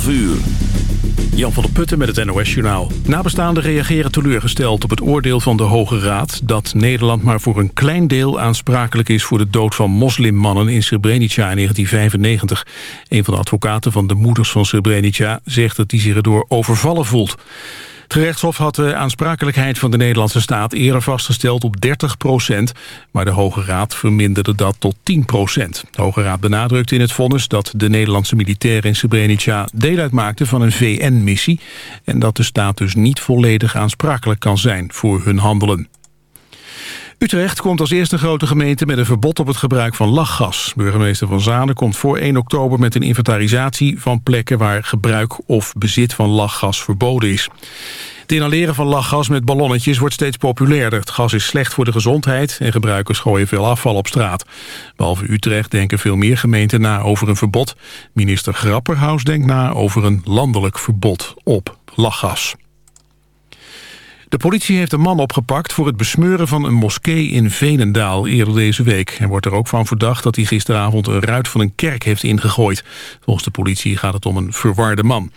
12 uur. Jan van der Putten met het NOS-journaal. Nabestaanden reageren teleurgesteld op het oordeel van de Hoge Raad... dat Nederland maar voor een klein deel aansprakelijk is... voor de dood van moslimmannen in Srebrenica in 1995. Een van de advocaten van de moeders van Srebrenica... zegt dat hij zich erdoor overvallen voelt. Het gerechtshof had de aansprakelijkheid van de Nederlandse staat eerder vastgesteld op 30 procent, maar de Hoge Raad verminderde dat tot 10 procent. De Hoge Raad benadrukte in het vonnis dat de Nederlandse militairen in Srebrenica deel uitmaakten van een VN-missie en dat de staat dus niet volledig aansprakelijk kan zijn voor hun handelen. Utrecht komt als eerste grote gemeente met een verbod op het gebruik van lachgas. Burgemeester Van Zanen komt voor 1 oktober met een inventarisatie van plekken waar gebruik of bezit van lachgas verboden is. Het inhaleren van lachgas met ballonnetjes wordt steeds populairder. Het gas is slecht voor de gezondheid en gebruikers gooien veel afval op straat. Behalve Utrecht denken veel meer gemeenten na over een verbod. Minister Grapperhaus denkt na over een landelijk verbod op lachgas. De politie heeft een man opgepakt voor het besmeuren van een moskee in Venendaal eerder deze week. Hij wordt er ook van verdacht dat hij gisteravond een ruit van een kerk heeft ingegooid. Volgens de politie gaat het om een verwarde man.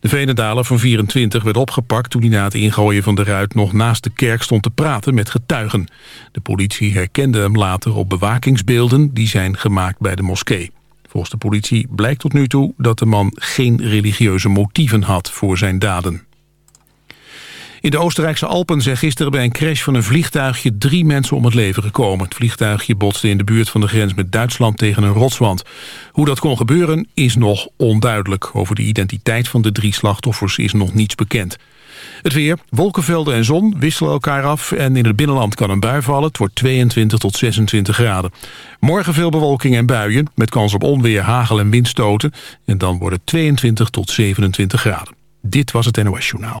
De Venendaler van 24 werd opgepakt toen hij na het ingooien van de ruit nog naast de kerk stond te praten met getuigen. De politie herkende hem later op bewakingsbeelden die zijn gemaakt bij de moskee. Volgens de politie blijkt tot nu toe dat de man geen religieuze motieven had voor zijn daden. In de Oostenrijkse Alpen zijn gisteren bij een crash van een vliegtuigje drie mensen om het leven gekomen. Het vliegtuigje botste in de buurt van de grens met Duitsland tegen een rotswand. Hoe dat kon gebeuren is nog onduidelijk. Over de identiteit van de drie slachtoffers is nog niets bekend. Het weer, wolkenvelden en zon wisselen elkaar af en in het binnenland kan een bui vallen. Het wordt 22 tot 26 graden. Morgen veel bewolking en buien met kans op onweer, hagel en windstoten. En dan wordt het 22 tot 27 graden. Dit was het NOS Journaal.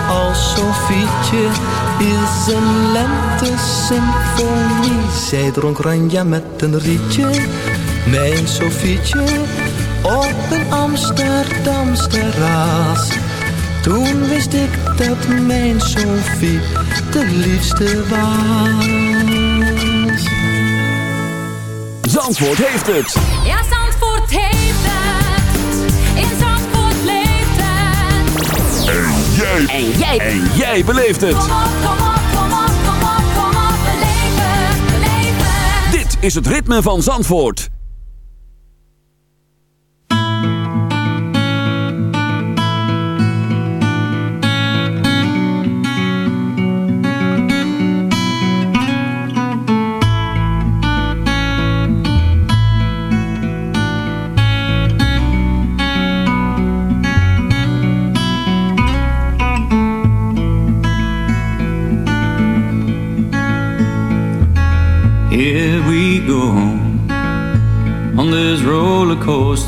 als Sofietje is een lente-symfonie. Zij dronk ranja met een rietje, mijn Sofietje, op een Amsterdams terras. Toen wist ik dat mijn Sofie de liefste was. Zandvoort heeft het. Ja, Zandvoort jij. En jij. En jij beleeft het. Kom op, kom op, kom op. Dit is het ritme van Zandvoort.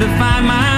To find my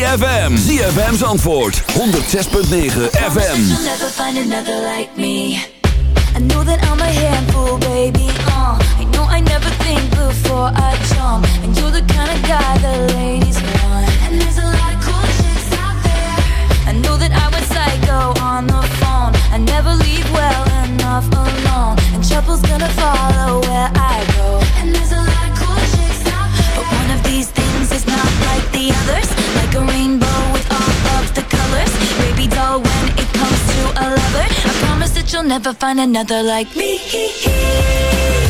ZFM. ZFM's antwoord, 106.9 FM. Uh. And you're the kind of guy the ladies want. And there's a lot of cool out there. I know that I on the phone. I never leave well enough alone. And trouble's gonna follow where I go. And there's a a rainbow with all of the colors. Baby doll, when it comes to a lover, I promise that you'll never find another like me.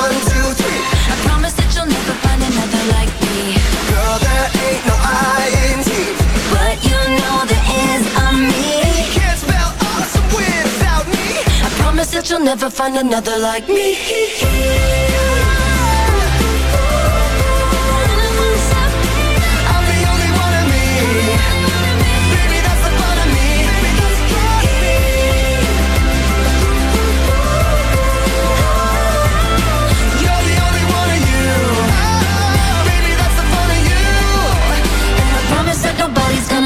One, two, three. I promise that you'll never find another like me. Girl, there ain't no I in T. But you know there is a me. Can't spell awesome without me. I promise that you'll never find another like me.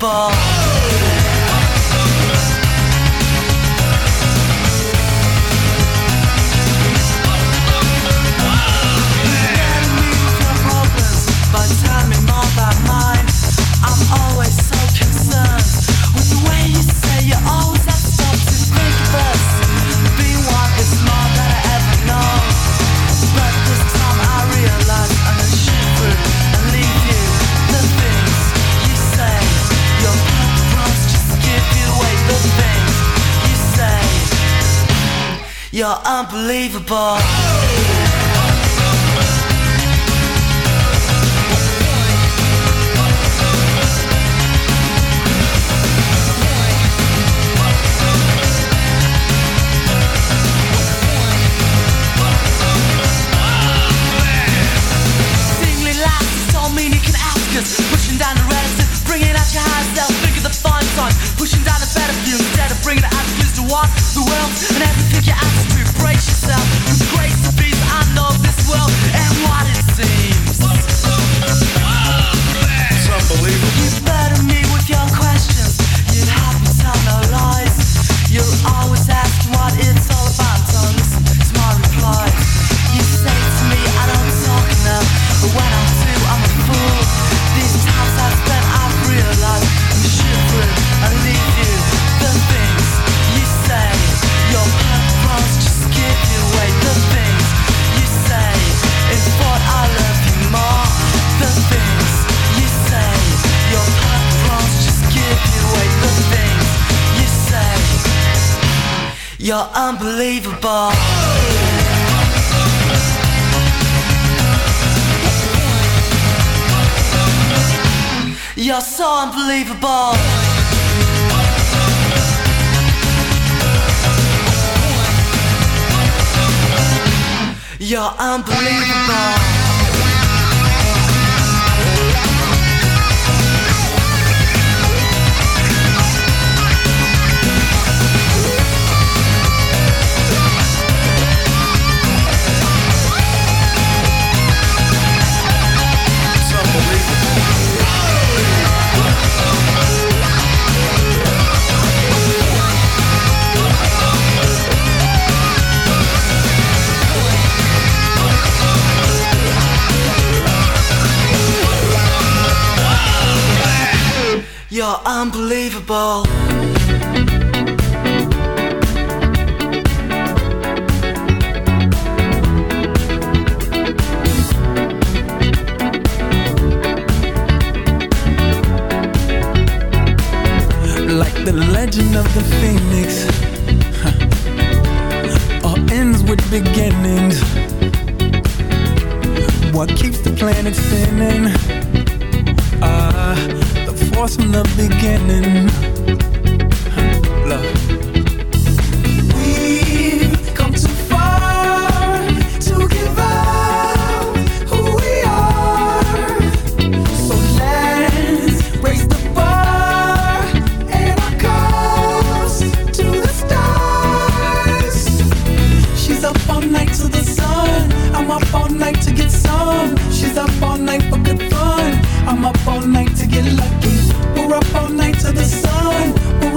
ball. unbelievable. so unbelievable. You're unbelievable. You're unbelievable. Like the legend of the phoenix. All ends with beginnings What keeps the planet spinning? Uh, was from the beginning.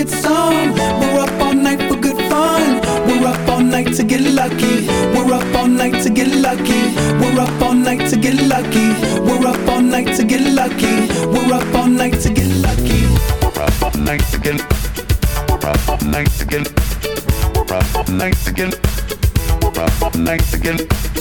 it's on. We're up all night for good fun. We're up all night to get lucky. We're up all night to get lucky. We're up all night to get lucky. We're up all night to get lucky. We're up all night to get lucky. We're up all night to get. We're up all night to get. We're up all night to get. We're up all night to get.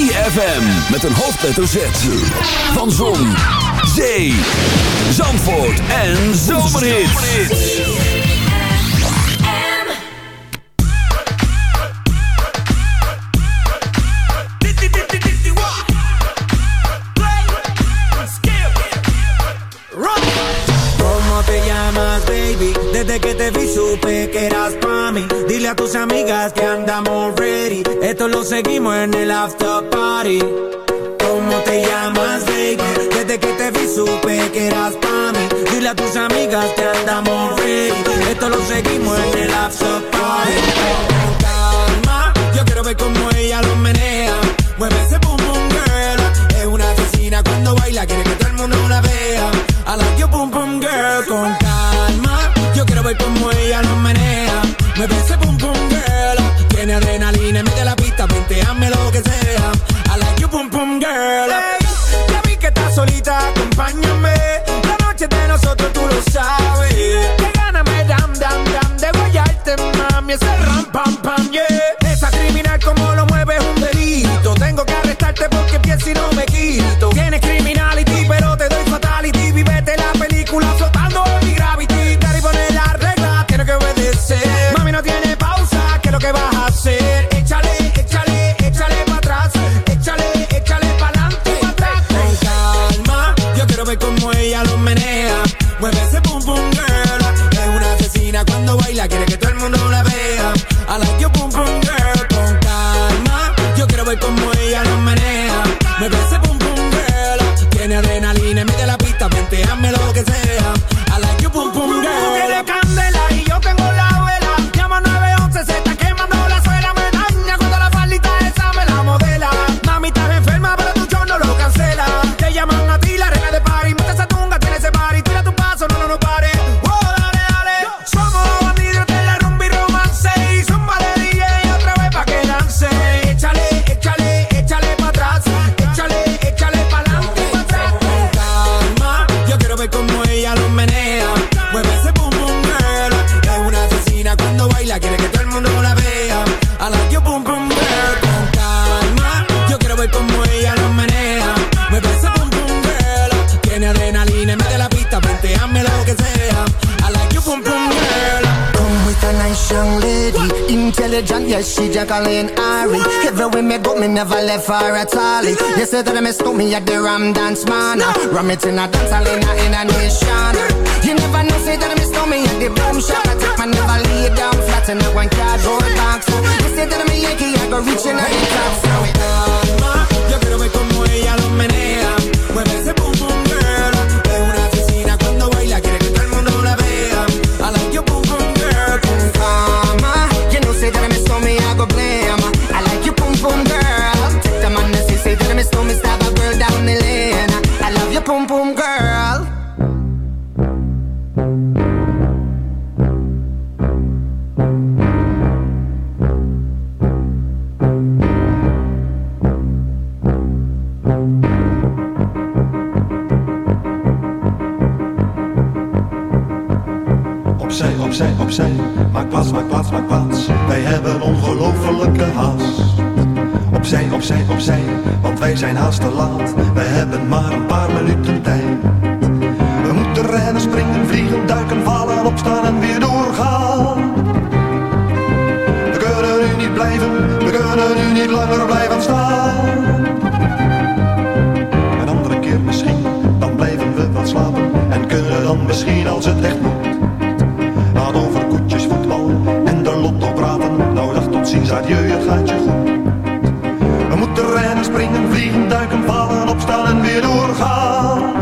ZFM met een hoofdletter Z. Van Zon, Zee, Zandvoort en Zomerhits. baby Desde que te vi supe que eras pa' mí Dile a tus amigas que andamos esto lo seguimos en el after party. ¿Cómo te llamas, baby? Desde que te vi supe que eras para mí. Dile a tus amigas que andamos ready. Esto lo seguimos en el after party. Con calma, yo quiero ver cómo ella lo menea. Mueve ese boom boom girl. Es una asesina cuando baila, quiere que todo el mundo la vea. I like your boom boom girl. Con calma, yo quiero ver cómo ella lo menea. Mueve ese boom boom girl. Tiene adrenalina déjame lo que sea. I like you, pum pum girl. Hey, ya vi que estás solita, acompáñame. La noche de nosotros tú lo sabes. Que gana me dan, dan, dan de guayarte, mami. Ese ram, pam, she Jacqueline Ari. Everywhere me go, me never left her at all. You say that I miss me at the Ram Dance Man. Ram it in a dance hall in a, in a nation. You never know, say that I miss me at the boom shop. I take my never lay down flat in a one cardboard box. You say that I'm a Yankee, I go reaching out the top. So it Want wij zijn haast te laat. We hebben maar een paar minuten tijd. We moeten rennen, springen, vliegen, duiken, vallen, opstaan en weer doorgaan. Vliegen, duiken, vallen, opstaan en weer doorgaan.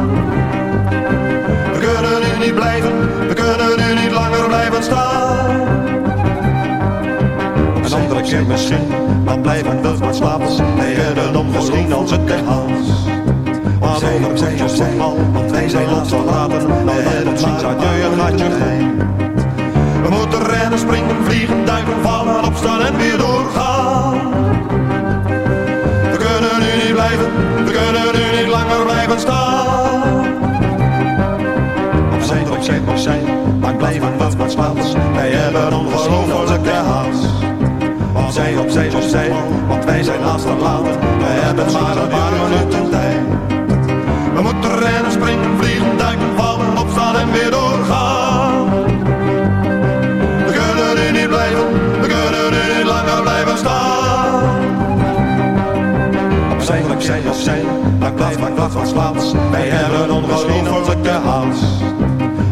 We kunnen nu niet blijven, we kunnen nu niet langer blijven staan. Een andere keer misschien, dan blijven we wat slapen. Wij hebben om misschien als het echt haast. Maar over koetjes, voetbal, want wij zijn laatst verlaten. Dag tot ziens, adieu, het gaat je goed. We moeten rennen, springen, vliegen, duiken, vallen, opstaan en weer doorgaan. We kunnen nu niet langer blijven staan. Opzij, opzij, opzij, maar blijven we wat slapen. Wij hebben ongelofelijke haast. Opzij, opzij, opzij, want wij zijn haast verlaten. We hebben maar een paar tijd. We moeten rennen, springen, vliegen, duiken, vallen, opstaan en weer doorgaan. Opzij, opzij, opzij, maak plaats, maak plaats, maak plaats. Wij hebben ongelofelijke haast.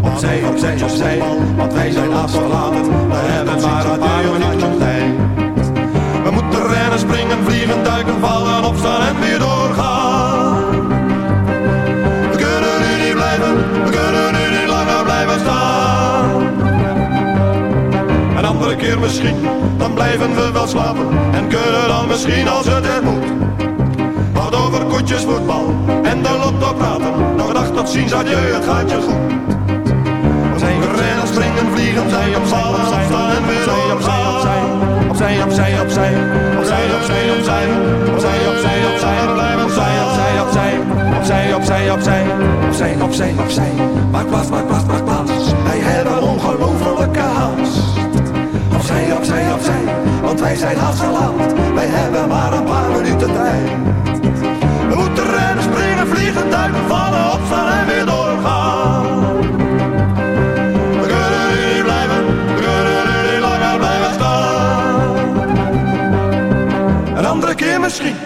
Opzij, opzij, opzij, want wij zijn afgelaten. We hebben maar een paar minuten tijd. We moeten rennen, springen, vliegen, duiken, vallen, opstaan en weer doorgaan. We kunnen nu niet blijven, we kunnen nu niet langer blijven staan. Een andere keer misschien, dan blijven we wel slapen. En kunnen dan misschien als het er moet. Voetbal en de lotto praten. Nog dag tot ziens, adieu, het gaat je goed. We rennen, springen, vliegen, zij op vallen, opstaan en weer doorgaan. Opzij, opzij, opzij, opzij, opzij, opzij, opzij, opzij, opzij, blijf opzij, opzij, opzij, opzij, opzij, opzij, opzij, opzij, opzij. Maak plaats, maak plaats, maak plaats. Wij hebben ongelofelijke haast. Opzij, opzij, opzij, want wij zijn te laat. Wij hebben maar een paar minuten tijd. Vliegen, duiken, vallen, opstaan en weer doorgaan. We kunnen nu niet blijven, we kunnen nu niet langer blijven staan. Een andere keer misschien.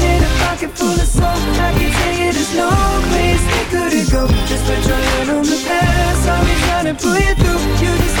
full of soul I can tell you there's no place we couldn't go. Just put your hand on the past. I'll be trying to pull you through. You just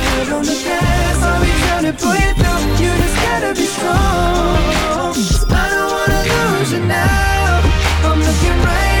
head on the I'll be trying to pull you through You just gotta be strong I don't wanna lose you now. I'm looking right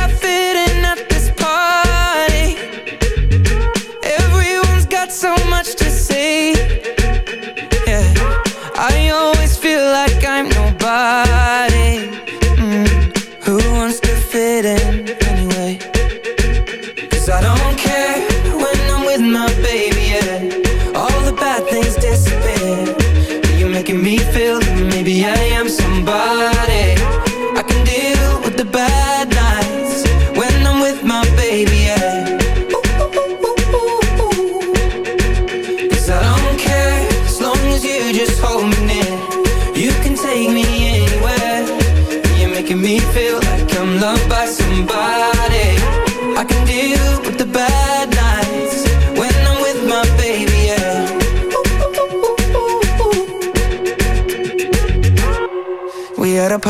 I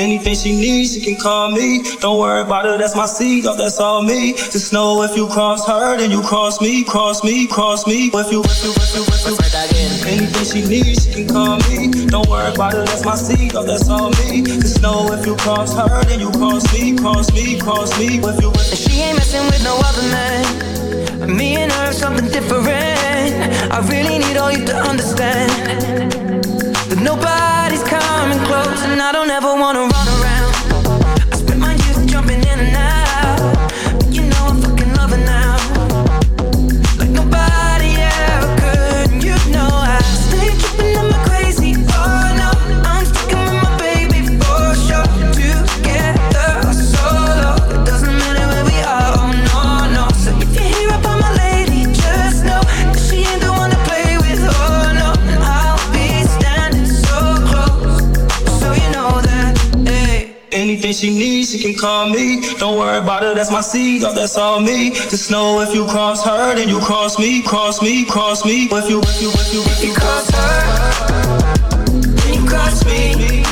Anything she needs, she can call me. Don't worry about it, that's my seed, oh, that's all me. Just know if you cross her, then you cross me, cross me, cross me. If you, if you, if you, if you. Anything she needs, she can call me. Don't worry about it, that's my seed, oh, that's all me. Just know if you cross her, then you cross me, cross me, cross me. If you, if you. She ain't messing with no other man. Me and her, something different. I really need all you to understand that nobody's coming close, and I don't ever wanna run around. She can call me. Don't worry about it, that's my seed, oh, that's all me. Just know if you cross her, then you cross me, cross me, cross me. If you, if you, if you, if you cross her, then you cross me.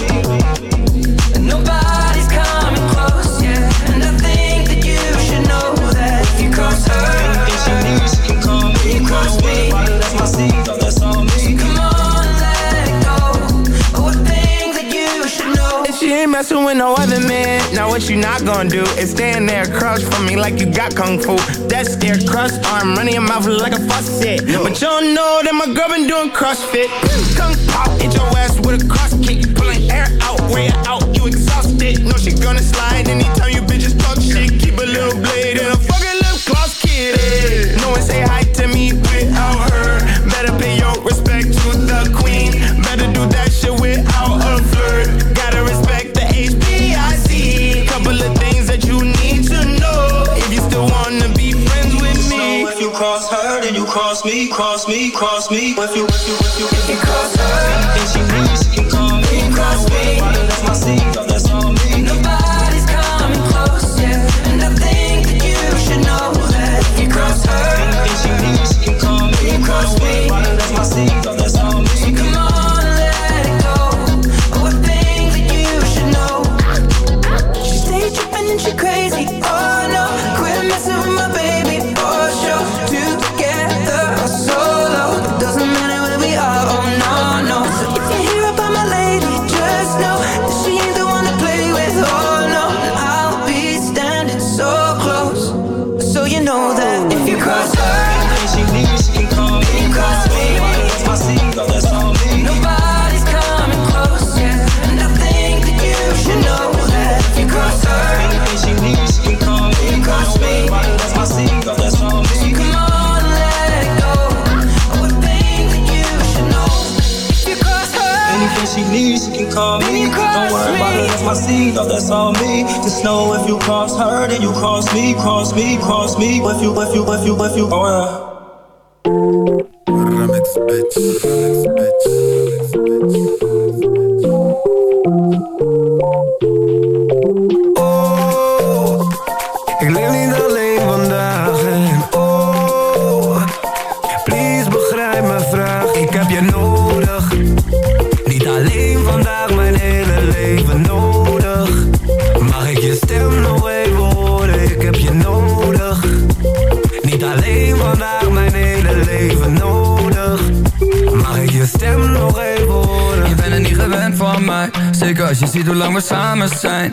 And nobody's coming close, yeah. And I think that you should know that if you cross her, she can call me. cross me. That's my seed, that's all me. Come on, let go. Oh, I think that you should know. She ain't messing with no other man. What you not gonna do is stand there across for me like you got kung fu. That's their crust arm running your mouth like a faucet. But don't know that my girl been doing CrossFit. Kung pop, hit your ass with a cross kick. Pulling air out, way out, you exhausted. No, she gonna slide anytime cross me. If you, if you, if you, if you cross my seed, oh, that's all me. Just know if you cross her, then you cross me, cross me, cross me. If you, if you, if you, if you, oh, yeah. Nodig. Mag ik je stem nog even horen? Ik heb je nodig, niet alleen vandaag, mijn hele leven nodig. Mag ik je stem nog even horen? Je bent er niet gewend van mij Zeker als je ziet hoe lang we samen zijn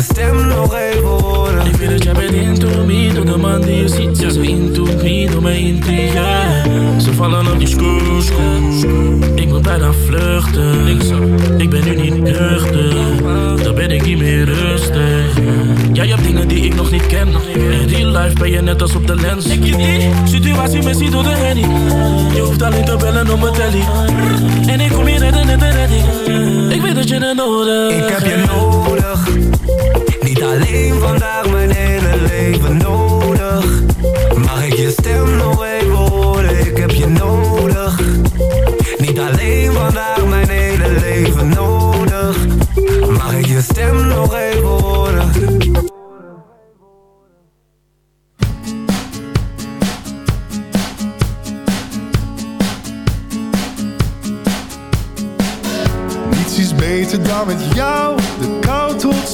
je stem nog even horen? Ik weet dat jij bent into me Door de man die je ziet, ja zo into me Door mijn intrigue. Ze vallen op die Ik moet bijna vluchten. Ik ben nu niet nuchter. Dan ben ik niet meer rustig. Jij hebt dingen die ik nog niet ken. In real life ben je net als op de lens. Situatie missie door de handy Je hoeft alleen te bellen om mijn telly. En ik kom hier redden net een redding. Ik weet dat je het nodig Ik heb je nodig, alleen vandaag, mijn hele leven nodig. Mag ik je stem nog even horen? Ik heb je nodig, niet alleen vandaag, mijn hele leven nodig. Mag ik je stem nog even horen? Niets is beter dan met jou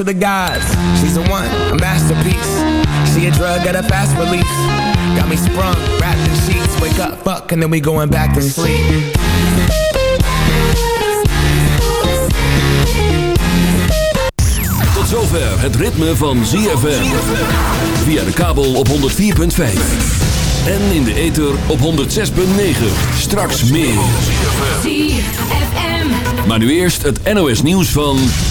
to the gods. She's the one, a masterpiece. She a drug at a fast release. Got me sprung, wrapped in sheets. Wake up, fuck, and then we going back to sleep. Tot zover het ritme van ZFM. Via de kabel op 104.5. En in de ether op 106.9. Straks meer. Maar nu eerst het NOS nieuws van...